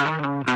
Bye.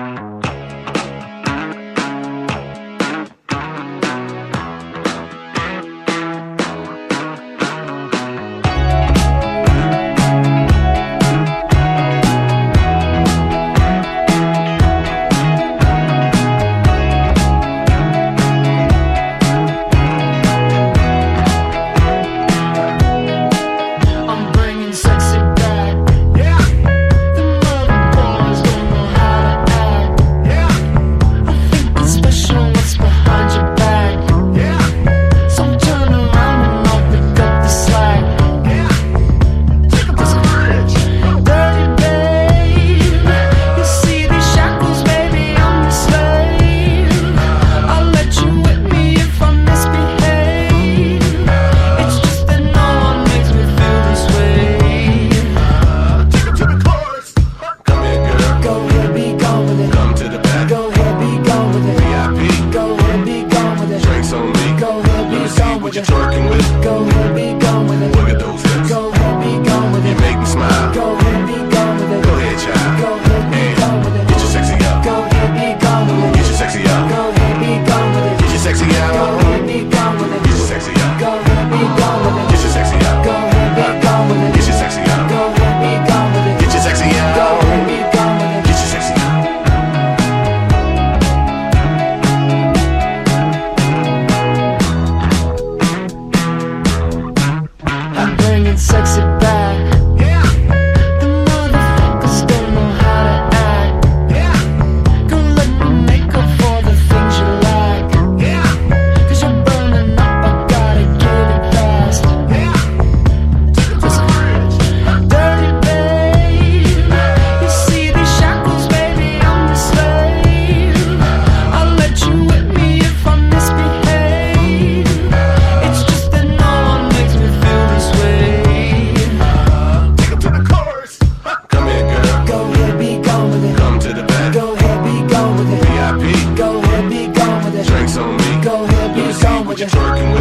with your twerking